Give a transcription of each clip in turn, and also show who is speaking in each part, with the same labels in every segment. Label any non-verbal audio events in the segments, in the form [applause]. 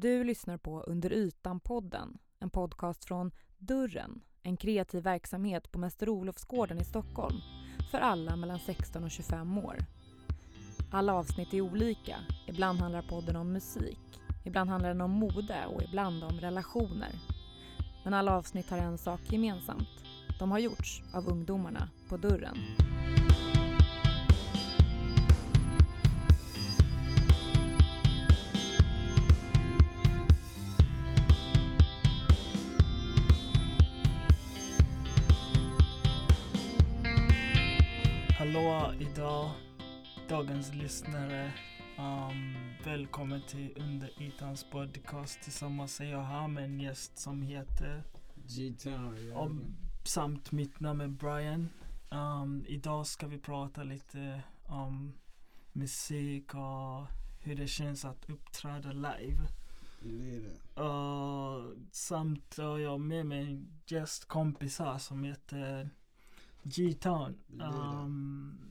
Speaker 1: Du lyssnar på Under ytan-podden, en podcast från Dörren, en kreativ verksamhet på Mäster Olofsgården i Stockholm för alla mellan 16 och 25 år. Alla avsnitt är olika. Ibland handlar podden om musik, ibland handlar den om mode och ibland om relationer. Men alla avsnitt har en sak gemensamt. De har gjorts av ungdomarna på Dörren.
Speaker 2: Idag, dagens lyssnare. Um, välkommen till Under Ytans podcast. Tillsammans är jag här med en gäst som heter
Speaker 3: G-Town, ja.
Speaker 2: om, samt mitt namn är Brian. Um, idag ska vi prata lite om musik och hur det känns att uppträda live.
Speaker 3: Det är det.
Speaker 2: Uh, samt har jag med mig en gästkompis här som heter G-Town. Um,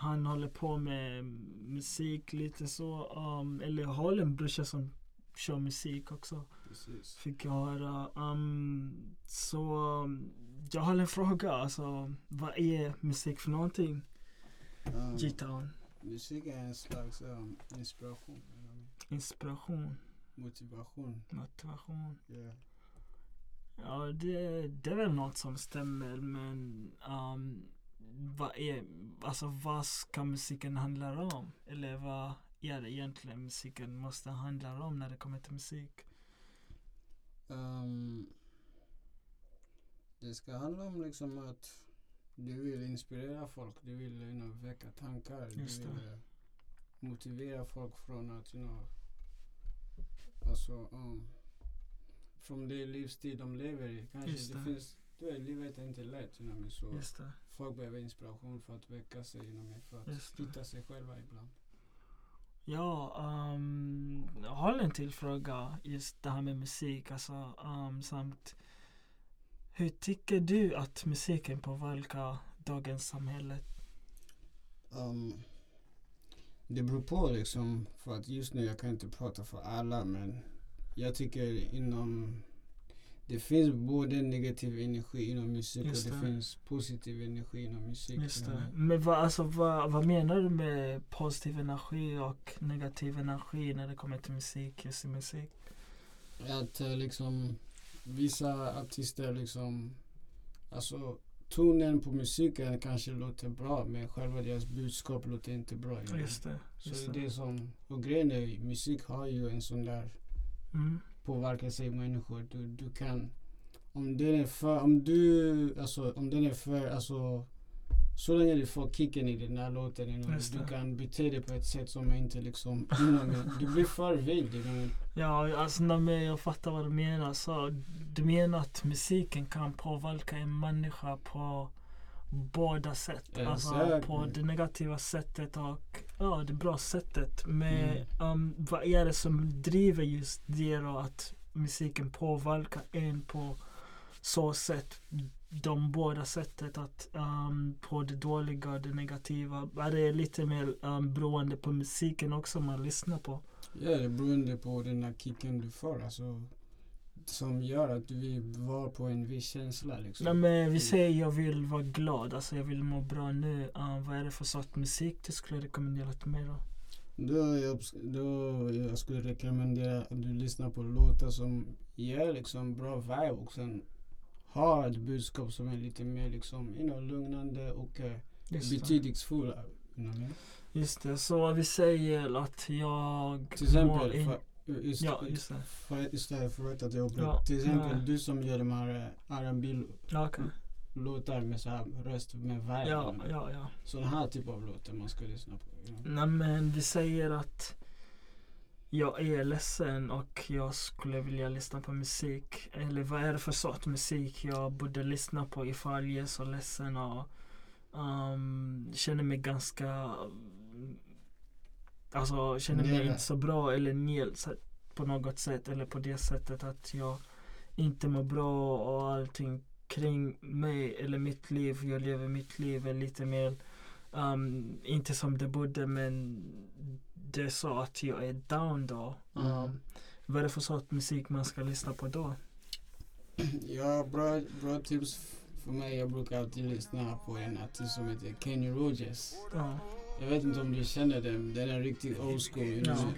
Speaker 2: han håller på med musik lite så. Um, eller har en brorsa som kör musik också.
Speaker 3: Precis.
Speaker 2: Fick jag höra. Um, så um, jag har en fråga. Alltså, vad är musik för någonting?
Speaker 3: Um,
Speaker 2: G-Town.
Speaker 3: musik är en slags um, inspiration,
Speaker 2: Inspiration,
Speaker 3: motivation.
Speaker 2: motivation.
Speaker 3: Yeah.
Speaker 2: Ja, det, det är väl något som stämmer men um, vad är, alltså vad ska musiken handla om? Eller vad är det egentligen musiken måste handla om när det kommer till musik?
Speaker 3: Um, det ska handla om liksom att du vill inspirera folk, du vill you know, väcka tankar,
Speaker 2: Just
Speaker 3: du vill eh, motivera folk från att, you know, alltså, um, från det livsstil de lever i. Kanske
Speaker 2: Just
Speaker 3: det.
Speaker 2: det.
Speaker 3: finns, du vet, livet är inte lätt, you know, så
Speaker 2: Just det,
Speaker 3: folk behöver inspiration för att väcka sig, you know, för att
Speaker 2: Just det.
Speaker 3: hitta sig själva ibland.
Speaker 2: Ja, um, jag har en till fråga just det här med musik alltså, um, samt hur tycker du att musiken påverkar dagens samhälle?
Speaker 3: Um, det beror på liksom, för att just nu jag kan inte prata för alla men jag tycker inom det finns både negativ energi inom musik
Speaker 2: Just
Speaker 3: och det,
Speaker 2: det.
Speaker 3: finns positiv energi inom musik.
Speaker 2: Men vad, alltså, vad, vad menar du med positiv energi och negativ energi när det kommer till musik, just i musik?
Speaker 3: Att eh, liksom vissa artister liksom, alltså tonen på musiken kanske låter bra men själva deras budskap låter inte bra.
Speaker 2: Just det.
Speaker 3: Så
Speaker 2: Just
Speaker 3: det är som, och grejen är musik har ju en sån där
Speaker 2: Mm.
Speaker 3: Påverkar sig människor. Du, du kan, om den är för, om du, alltså om den är för, alltså så länge du får kicken i den här låten, you know, du kan bete dig på ett sätt som inte liksom, you know, du blir för vild. You know.
Speaker 2: Ja, alltså men jag fattar vad du menar. Så du menar att musiken kan påverka en människa på båda sätt. Alltså på det negativa sättet och ja, det bra sättet. Men
Speaker 3: Mm.
Speaker 2: um, vad är det som driver just det då att musiken påverkar en på så sätt? De båda sättet att um, på det dåliga och det negativa. Är det lite mer um, beroende på musiken också man lyssnar på?
Speaker 3: Ja, det är beroende på den här kicken du får. Alltså, som gör att du vill vara på en viss känsla. Liksom.
Speaker 2: Nej men vi säger jag vill vara glad, alltså jag vill må bra nu. Uh, vad är det för sorts musik du skulle rekommendera till mig då?
Speaker 3: Då jag, då jag skulle rekommendera att du lyssnar på låtar som ger liksom bra vibe och sen har ett budskap som är lite mer liksom, you know, lugnande och uh, betydelsefulla. You know?
Speaker 2: Just det, så vi säger att jag
Speaker 3: Till exempel, för, just,
Speaker 2: Ja, just det.
Speaker 3: för, istället för att jag.
Speaker 2: Ja,
Speaker 3: Till exempel
Speaker 2: ja.
Speaker 3: du som gör de här uh, R&B
Speaker 2: Ja, okej.
Speaker 3: låtar med så här röst med vibe.
Speaker 2: Ja, ja, ja.
Speaker 3: Sån här typ av låtar man ska lyssna på. Know?
Speaker 2: Nej men vi säger att jag är ledsen och jag skulle vilja lyssna på musik. Eller vad är det för sorts musik jag borde lyssna på ifall jag är så ledsen och um, känner mig ganska Alltså känner mig inte så bra eller nel på något sätt eller på det sättet att jag inte mår bra och allting kring mig eller mitt liv, jag lever mitt liv lite mer um, inte som det borde men det är så att jag är down då. Um,
Speaker 3: Mm.
Speaker 2: vad är det för sorts musik man ska lyssna på då?
Speaker 3: Ja, bra, bra tips för mig. Jag brukar alltid lyssna på en artist som heter Kenny Rogers.
Speaker 2: Ja.
Speaker 3: Jag vet inte om du känner den. Den är riktigt old school. You know?
Speaker 2: Ja.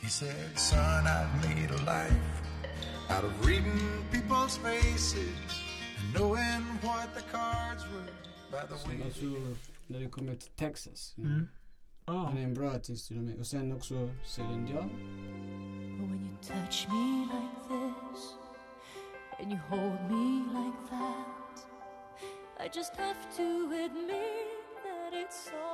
Speaker 4: He said, Son, I've made a life out of reading people's faces and knowing what the cards were by the way.
Speaker 3: jag tror när det kommer till Texas. you know,
Speaker 2: Mm. Ja.
Speaker 3: Han är en bra artist till och med. Och sen också Celine Dion.
Speaker 5: But when you touch me like this and you hold me like that, I just have to admit that it's all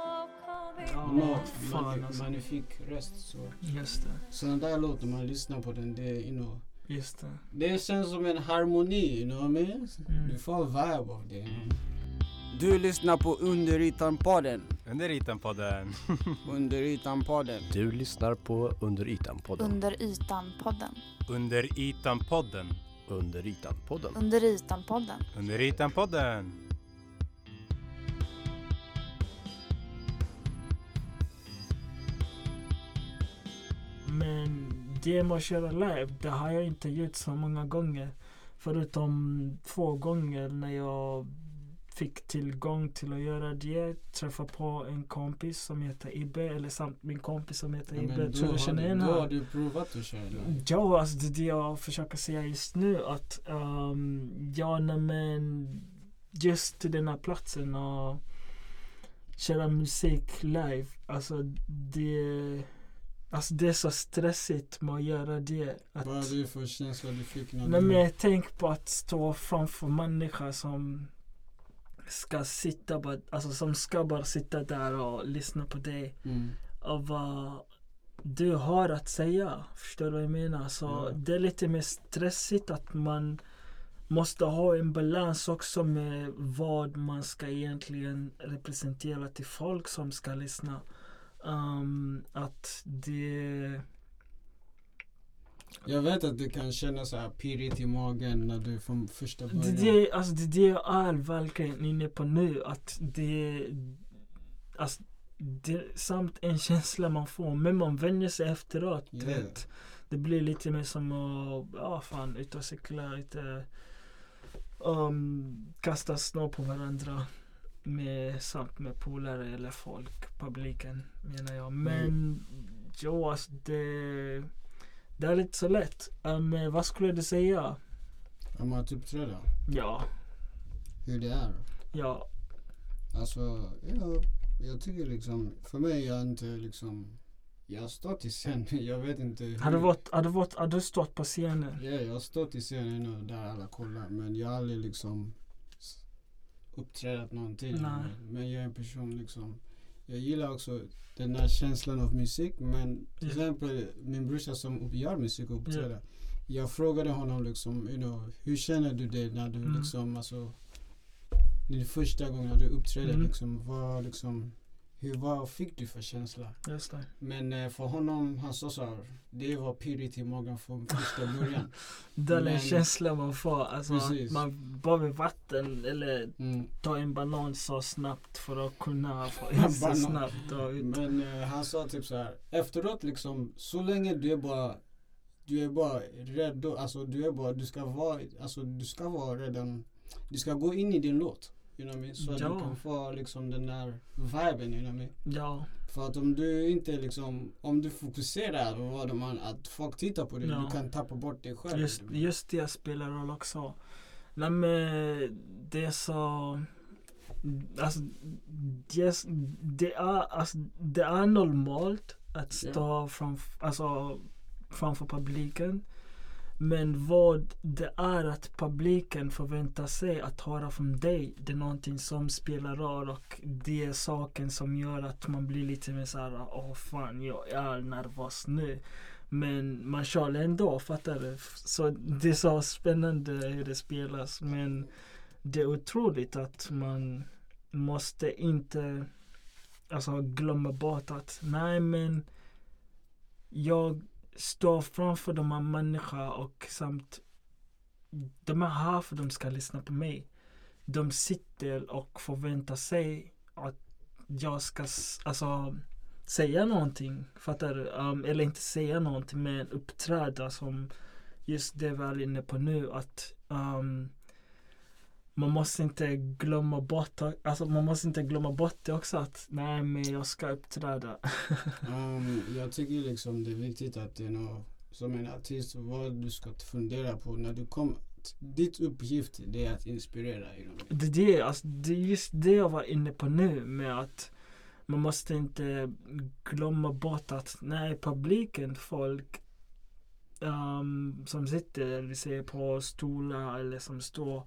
Speaker 5: coming
Speaker 2: Ja,
Speaker 3: Hon har
Speaker 2: vad fan
Speaker 3: magni-
Speaker 2: alltså.
Speaker 3: magnifik röst. Så.
Speaker 2: Just det.
Speaker 3: Sådana där låtar man lyssnar på den. Det, är, you know,
Speaker 2: Just det.
Speaker 3: det känns som en harmoni. You know what I mean?
Speaker 2: Mm.
Speaker 3: Du får vibe av det. Du lyssnar på Underytan-podden.
Speaker 6: Under ytan-podden. [laughs]
Speaker 3: Underytan-podden.
Speaker 7: Du lyssnar på Under ytan-podden.
Speaker 8: Under ytan-podden.
Speaker 6: Under ytan-podden.
Speaker 2: Men att köra live, det har jag inte gjort så många gånger. Förutom två gånger när jag fick tillgång till att göra det. Träffa på en kompis som heter Ibbe, eller samt min kompis som heter
Speaker 3: Ja,
Speaker 2: Ibbe.
Speaker 3: men
Speaker 2: Tror
Speaker 3: då,
Speaker 2: du
Speaker 3: har
Speaker 2: känner
Speaker 3: du,
Speaker 2: igen
Speaker 3: då
Speaker 2: honom?
Speaker 3: har du provat att köra live.
Speaker 2: Ja, alltså det är det jag försöker säga just nu. Att um, ja, nej, men just till den här platsen och köra musik live. Alltså det, alltså det är så stressigt med att göra det. Att,
Speaker 3: Vad är det för känsla du fick när
Speaker 2: nej,
Speaker 3: du...
Speaker 2: men tänk på att stå framför människor som ska sitta bara, alltså som ska bara sitta där och lyssna på dig
Speaker 3: Mm.
Speaker 2: av vad du har att säga. Förstår du vad jag menar? Så
Speaker 3: Ja.
Speaker 2: det är lite mer stressigt att man måste ha en balans också med vad man ska egentligen representera till folk som ska lyssna. Um, att det...
Speaker 3: Jag vet att du kan känna så här pirrigt i magen när du från första
Speaker 2: Det,
Speaker 3: början.
Speaker 2: det, alltså det, det jag är verkligen inne på nu. Att det, alltså, det samt en känsla man får. Men man vänjer sig efteråt.
Speaker 3: Yeah.
Speaker 2: vet. Det blir lite mer som att, ja fan, ut och cykla lite. Um, kasta snö på varandra. Med, samt med polare eller folk, publiken menar jag. Men jo, alltså det, det är lite så lätt. Um, vad skulle du säga?
Speaker 3: Om att uppträda.
Speaker 2: Ja,
Speaker 3: Hur det är.
Speaker 2: ja,
Speaker 3: Alltså, ja, jag tycker liksom, för mig är jag inte liksom, jag har stått i scen, men [laughs] jag vet inte hur.
Speaker 2: har du, varit, har, du varit, har du stått på scenen?
Speaker 3: Ja, jag har stått i scenen nu där alla kollar, men jag har aldrig liksom uppträdat någonting.
Speaker 2: Nej.
Speaker 3: Men jag är en person liksom, jag gillar också den där känslan av musik, men till
Speaker 2: Ja.
Speaker 3: exempel min brorsa som gör musik och uppträder. Jag frågade honom liksom, you know, hur känner du det när du
Speaker 2: Mm.
Speaker 3: liksom, alltså din första gången när du uppträdde
Speaker 2: Mm.
Speaker 3: liksom, vad liksom, hur, vad fick du för känsla?
Speaker 2: Just det.
Speaker 3: Men eh, för honom, han sa så här, det var pirrigt i magen från första början.
Speaker 2: Det är en
Speaker 3: Men-
Speaker 2: känsla man får. Alltså,
Speaker 3: Precis.
Speaker 2: man behöver vatten eller
Speaker 3: Mm.
Speaker 2: ta en banan så snabbt för att kunna få [laughs] i sig
Speaker 3: banan.
Speaker 2: snabbt. Och.
Speaker 3: Men eh, han sa typ så här, efteråt liksom, så länge du är bara, du är bara redo, alltså du är bara, du ska vara, alltså du ska vara redan, du ska gå in i din låt. You know I mean? Så att
Speaker 2: Ja.
Speaker 3: du kan få liksom den där viben, you know I mean?
Speaker 2: Ja,
Speaker 3: För att om du inte liksom, om du fokuserar på vad man, att folk tittar på dig,
Speaker 2: Ja.
Speaker 3: du kan tappa bort dig själv.
Speaker 2: just, just det spelar roll också. Nej men det är så... Alltså, yes, det, är, alltså, det är normalt att stå framf- alltså, framför publiken. Men vad det är att publiken förväntar sig att höra från dig, det är någonting som spelar roll och det är saken som gör att man blir lite mer såhär, åh fan jag är nervös nu. Men man kör ändå, fattar du? Så det är så spännande hur det spelas. Men det är otroligt att man måste inte alltså, glömma bort att nej men jag står framför de här människorna och samt de är här för att de ska lyssna på mig. De sitter och förväntar sig att jag ska, alltså säga någonting. Fattar du? Um, eller inte säga någonting men uppträda som just det vi är inne på nu att um, man måste inte glömma bort, alltså man måste inte glömma bort det också att nej men jag ska uppträda. [laughs]
Speaker 3: Um, jag tycker liksom det är viktigt att det är något, som en artist vad du ska fundera på när du kommer. Ditt uppgift det är att inspirera. You know?
Speaker 2: Det, är det, alltså, det är just det jag var inne på nu med att man måste inte glömma bort att nej publiken, folk um, som sitter vi säger på stolar eller som står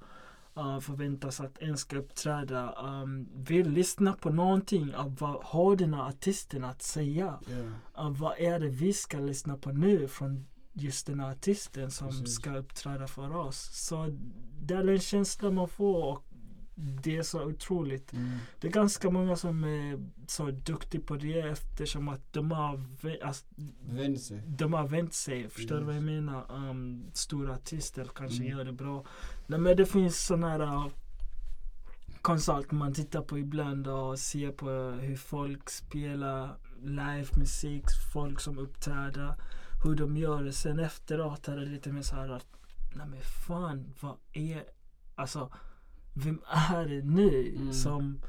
Speaker 2: uh, förväntas att en ska uppträda um, vill lyssna på någonting av vad har den här artisten att säga.
Speaker 3: Yeah.
Speaker 2: Uh, vad är det vi ska lyssna på nu från just den här artisten som
Speaker 3: Precis.
Speaker 2: ska uppträda för oss. Så det är en känsla man får och det är så otroligt.
Speaker 3: Mm.
Speaker 2: Det är ganska många som är så duktiga på det eftersom att de har, alltså,
Speaker 3: Vänd sig.
Speaker 2: de har vänt sig. Förstår du vad jag
Speaker 3: Yes.
Speaker 2: menar? Um, stora artister kanske
Speaker 3: Mm.
Speaker 2: gör det bra. Nej, men det finns sådana här uh, konsert man tittar på ibland och ser på hur folk spelar livemusik, folk som uppträder, hur de gör det. Sen efteråt är det lite mer så här att, nej men fan, vad är, alltså, vem är det nu
Speaker 3: Mm.
Speaker 2: som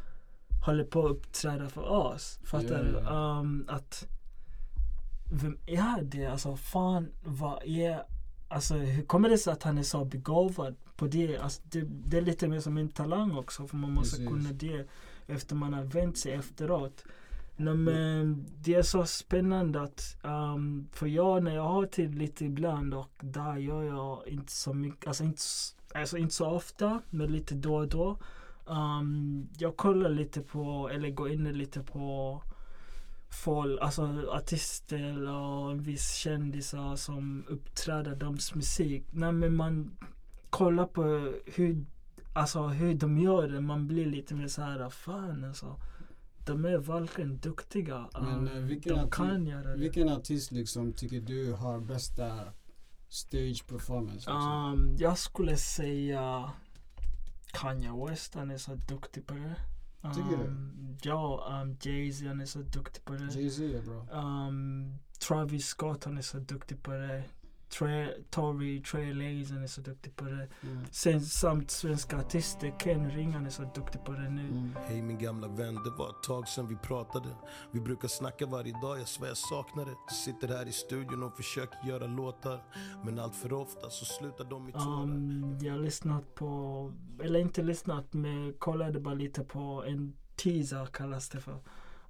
Speaker 2: håller på att uppträda för oss? Fattar du?
Speaker 3: Ja.
Speaker 2: Um, att, vem är det? Alltså fan, vad är, alltså hur kommer det sig att han är så begåvad på det? Alltså, det, det är lite mer som en talang också, för man måste
Speaker 3: Precis.
Speaker 2: kunna det efter man har vänt sig efteråt. Nej, men det är så spännande att, um, för jag när jag har tid lite ibland och där gör jag inte så mycket, alltså inte, alltså inte så ofta, men lite då och då. Um, jag kollar lite på, eller går in lite på folk, alltså artister och en viss kändisar som uppträder deras musik. Nej men man kollar på hur, alltså hur de gör det, man blir lite mer så här, fan alltså. De är verkligen duktiga.
Speaker 3: Men,
Speaker 2: Um,
Speaker 3: vilken
Speaker 2: de kan göra det.
Speaker 3: Vilken artist liksom tycker du har bästa stage performance?
Speaker 2: Um, jag skulle säga Kanye West, han är så duktig på det.
Speaker 3: Tycker du?
Speaker 2: Um, Ja, um, Jay-Z han är så duktig på det.
Speaker 3: Jay-Z är bra.
Speaker 2: Um, Travis Scott han är så duktig på det. Tre, Tory, Trey han är så duktig på det.
Speaker 3: Mm.
Speaker 2: Sen samt svenska artister, Ken Ring han är så duktig på det nu.
Speaker 3: Mm.
Speaker 9: Hej min gamla vän, det var ett tag sedan vi pratade Vi brukar snacka varje dag, jag svär jag saknar det Sitter här i studion och försöker göra låtar Men allt för ofta så slutar de i tårar
Speaker 2: Um, jag har lyssnat på, eller inte lyssnat men kollade bara lite på en teaser kallas det för.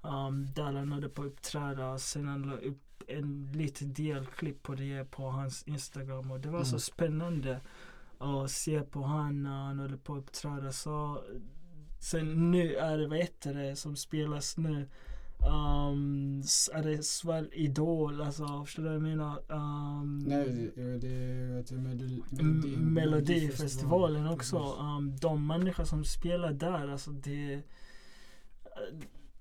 Speaker 2: Um, där han hade på uppträda sen han la upp en liten del klipp på det på hans Instagram och det var så
Speaker 3: Mm.
Speaker 2: spännande att se på han när han höll på att uppträda. Så, sen nu är det, vad heter det, som spelas nu? Um, är det Sverige Idol, alltså förstår du vad jag menar? Um,
Speaker 3: Nej, det, det, Melodi,
Speaker 2: M- Melodifestivalen också. Um, de människor som spelar där, alltså det...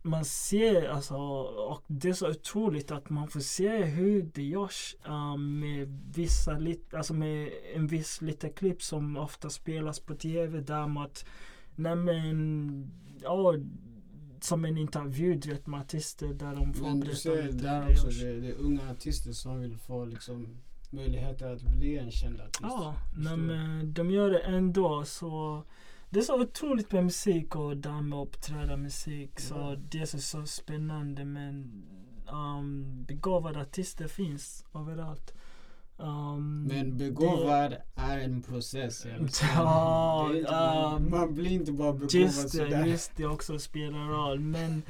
Speaker 2: Man ser alltså, och det är så otroligt att man får se hur det görs um, med vissa, lit, alltså med en viss lite klipp som ofta spelas på tv där man att, nej men, ja, som en intervju du vet med artister där de får
Speaker 3: Men du ser
Speaker 2: lite
Speaker 3: där också, det, det är unga artister som vill få liksom möjligheter att bli en känd artist.
Speaker 2: Ja, nej, men de gör det ändå så det är så otroligt med musik och där med att uppträda musik så
Speaker 3: Ja.
Speaker 2: det är så, så spännande men um, begåvade artister finns överallt. Um,
Speaker 3: Men begåvad är en process. säga.
Speaker 2: Ja,
Speaker 3: Det inte-
Speaker 2: um,
Speaker 3: man blir inte bara begåvad
Speaker 2: Just det,
Speaker 3: sådär.
Speaker 2: just det också spelar roll. Men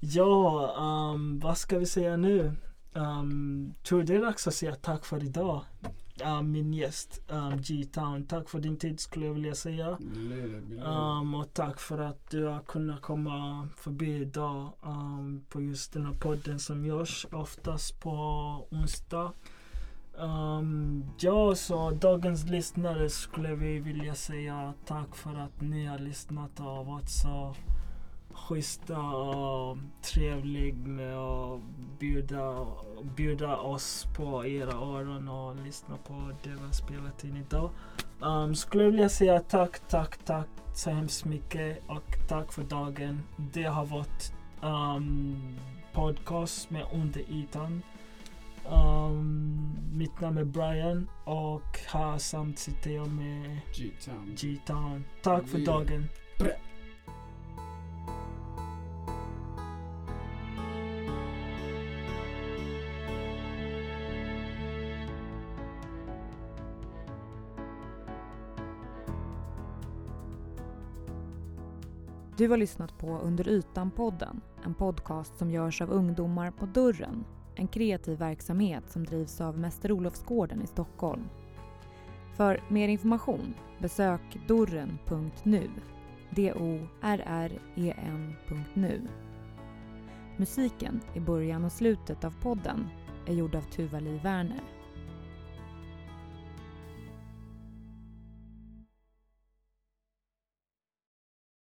Speaker 2: ja, um, vad ska vi säga nu? Um, tror det är dags att säga tack för idag. Um, min gäst, um, G-Town. Tack för din tid skulle jag vilja säga. Um, och tack för att du har kunnat komma förbi idag um, på just den här podden som görs oftast på onsdag. Um, ja, så dagens lyssnare skulle vi vilja säga tack för att ni har lyssnat och varit så schyssta och trevlig med att bjuda, bjuda oss på era öron och lyssna på det vi har spelat in idag. Um, skulle jag vilja säga tack, tack, tack så hemskt mycket och tack för dagen. Det har varit um, podcast med Under ytan. Um, mitt namn är Brian och här samt sitter jag med
Speaker 3: G-Town.
Speaker 2: Tack för dagen.
Speaker 1: Du har lyssnat på Under ytan-podden, en podcast som görs av ungdomar på Dörren, en kreativ verksamhet som drivs av Mäster Olofsgården i Stockholm. För mer information besök dorren.nu, D-O-R-R-E-N.nu. Musiken i början och slutet av podden är gjord av Tuva-Li Werner.